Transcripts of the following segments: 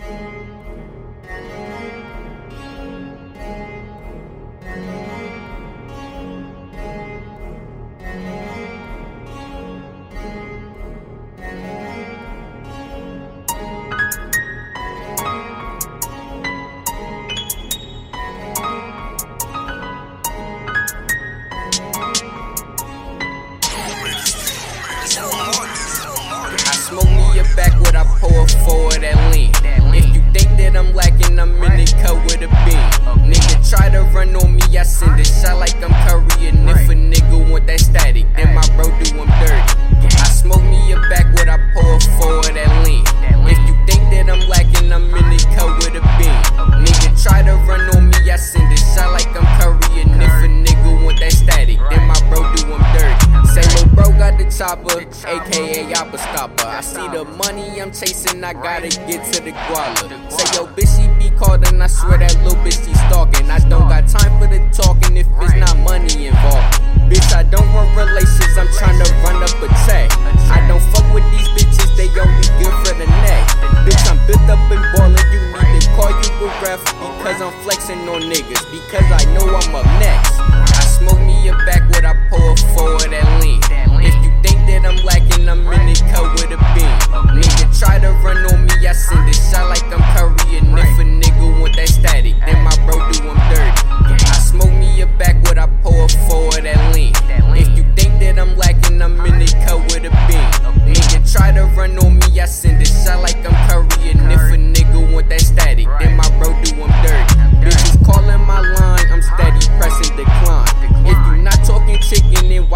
I I forward that lean. If you think that I'm lacking, Stopper. I see the money I'm chasing, I gotta get to the guala. Say yo bitch she be called and I swear that little bitch she stalking. I don't got time for the talking if it's not money involved. Bitch I don't want relations, I'm trying to run up a check. I don't fuck with these bitches, they only good for the neck. Bitch I'm built up and ballin', you need to call you a ref because I'm flexing on niggas because I know I'm up next.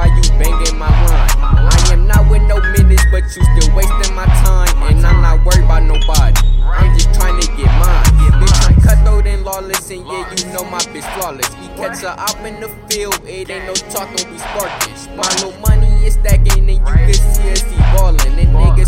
Why you banging my line? I am not with no minutes, but you still wasting my time. And I'm not worried about nobody. I'm just trying to get mine. Bitch, I'm cutthroat and lawless, and yeah, you know my bitch flawless. We catch her out in the field, it ain't no talking, we sparking. My little money is stacking, and you can see us evolving. And niggas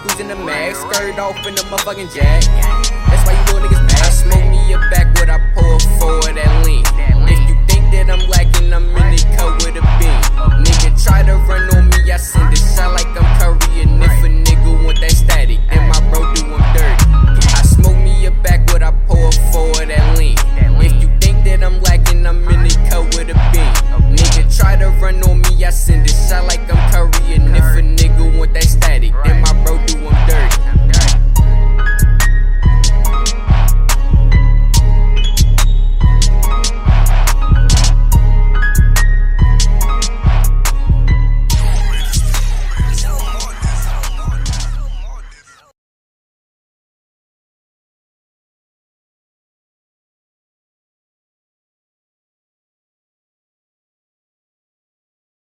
squeezing the mag, skirt off in the motherfucking jack. That's why you little niggas mad. Smoke me a backwood, I pull forward that lean. If you think that I'm lacking, I'm in the cut with a beam. Nigga try to run on me, I send a shot like I'm Curry. And if a nigga want that static, then my bro do him dirty. I smoke me a backwood, I pull forward that lean. If you think that I'm lacking, I'm in the cut with a beam. Nigga try to run on me, I send a shot like I'm